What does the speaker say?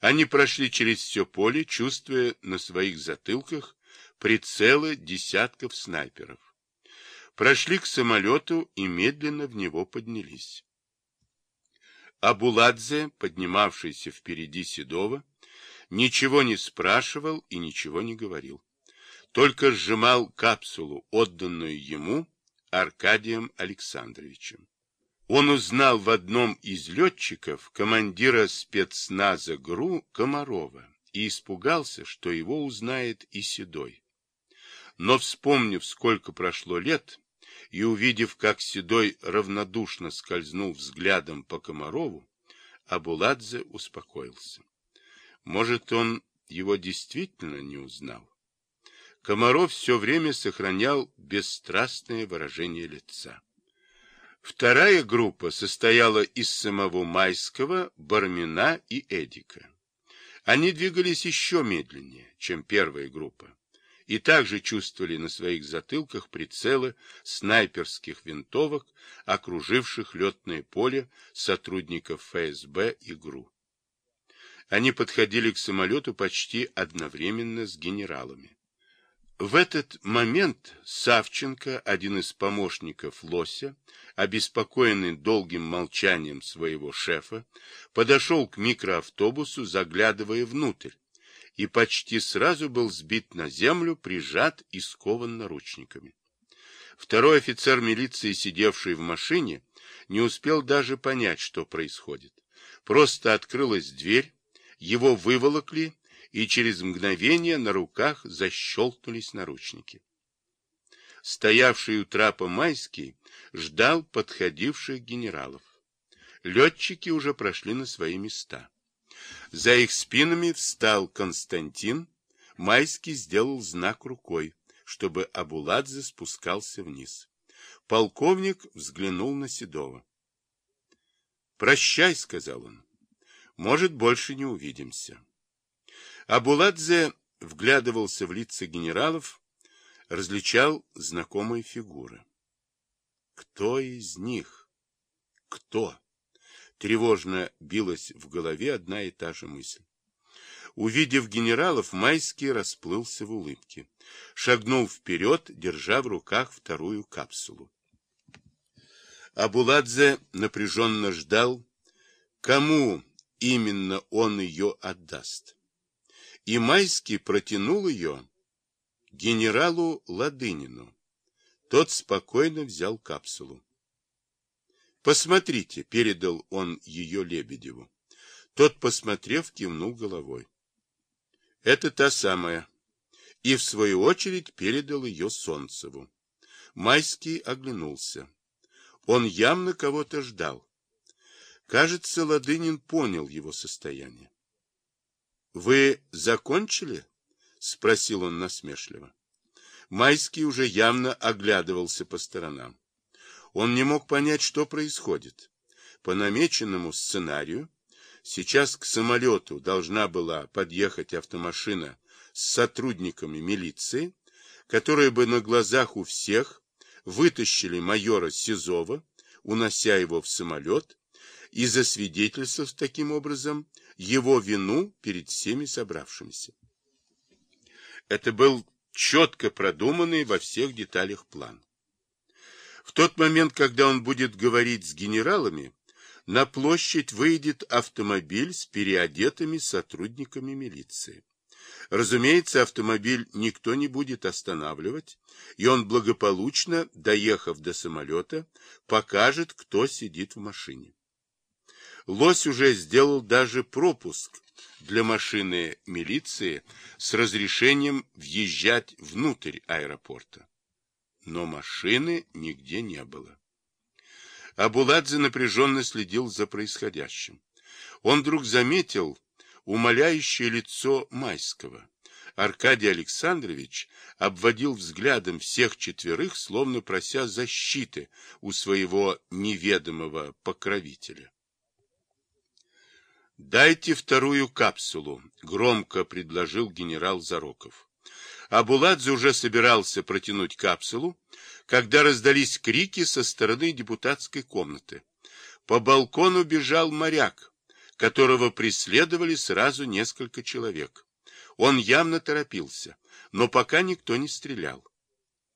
Они прошли через все поле, чувствуя на своих затылках прицелы десятков снайперов. Прошли к самолету и медленно в него поднялись. Абуладзе, поднимавшийся впереди Седова, ничего не спрашивал и ничего не говорил. Только сжимал капсулу, отданную ему Аркадием Александровичем. Он узнал в одном из летчиков командира спецназа ГРУ Комарова и испугался, что его узнает и Седой. Но, вспомнив, сколько прошло лет, и увидев, как Седой равнодушно скользнул взглядом по Комарову, Абуладзе успокоился. Может, он его действительно не узнал? Комаров все время сохранял бесстрастное выражение лица. Вторая группа состояла из самого Майского, Бармина и Эдика. Они двигались еще медленнее, чем первая группа и также чувствовали на своих затылках прицелы снайперских винтовок, окруживших летное поле сотрудников ФСБ и ГРУ. Они подходили к самолету почти одновременно с генералами. В этот момент Савченко, один из помощников Лося, обеспокоенный долгим молчанием своего шефа, подошел к микроавтобусу, заглядывая внутрь, и почти сразу был сбит на землю, прижат и скован наручниками. Второй офицер милиции, сидевший в машине, не успел даже понять, что происходит. Просто открылась дверь, его выволокли, и через мгновение на руках защелкнулись наручники. Стоявший у трапа Майский ждал подходивших генералов. Летчики уже прошли на свои места. За их спинами встал Константин. Майский сделал знак рукой, чтобы Абуладзе спускался вниз. Полковник взглянул на Седова. «Прощай», — сказал он. «Может, больше не увидимся». Абуладзе вглядывался в лица генералов, различал знакомые фигуры. Кто из них? Кто? Тревожно билась в голове одна и та же мысль. Увидев генералов, Майский расплылся в улыбке. Шагнул вперед, держа в руках вторую капсулу. Абуладзе напряженно ждал, кому именно он ее отдаст. И Майский протянул ее генералу Ладынину. Тот спокойно взял капсулу. Посмотрите, передал он ее Лебедеву. Тот, посмотрев, кивнул головой. Это та самая. И, в свою очередь, передал ее Солнцеву. Майский оглянулся. Он явно кого-то ждал. Кажется, Ладынин понял его состояние. — Вы закончили? — спросил он насмешливо. Майский уже явно оглядывался по сторонам. Он не мог понять, что происходит. По намеченному сценарию сейчас к самолету должна была подъехать автомашина с сотрудниками милиции, которые бы на глазах у всех вытащили майора Сизова, унося его в самолет, и засвидетельствовав таким образом его вину перед всеми собравшимися. Это был четко продуманный во всех деталях план. В тот момент, когда он будет говорить с генералами, на площадь выйдет автомобиль с переодетыми сотрудниками милиции. Разумеется, автомобиль никто не будет останавливать, и он благополучно, доехав до самолета, покажет, кто сидит в машине. Лось уже сделал даже пропуск для машины милиции с разрешением въезжать внутрь аэропорта но машины нигде не было. Абуладзе напряженно следил за происходящим. Он вдруг заметил умоляющее лицо Майского. Аркадий Александрович обводил взглядом всех четверых, словно прося защиты у своего неведомого покровителя. «Дайте вторую капсулу», — громко предложил генерал Зароков. Абуладзе уже собирался протянуть капсулу, когда раздались крики со стороны депутатской комнаты. По балкону бежал моряк, которого преследовали сразу несколько человек. Он явно торопился, но пока никто не стрелял.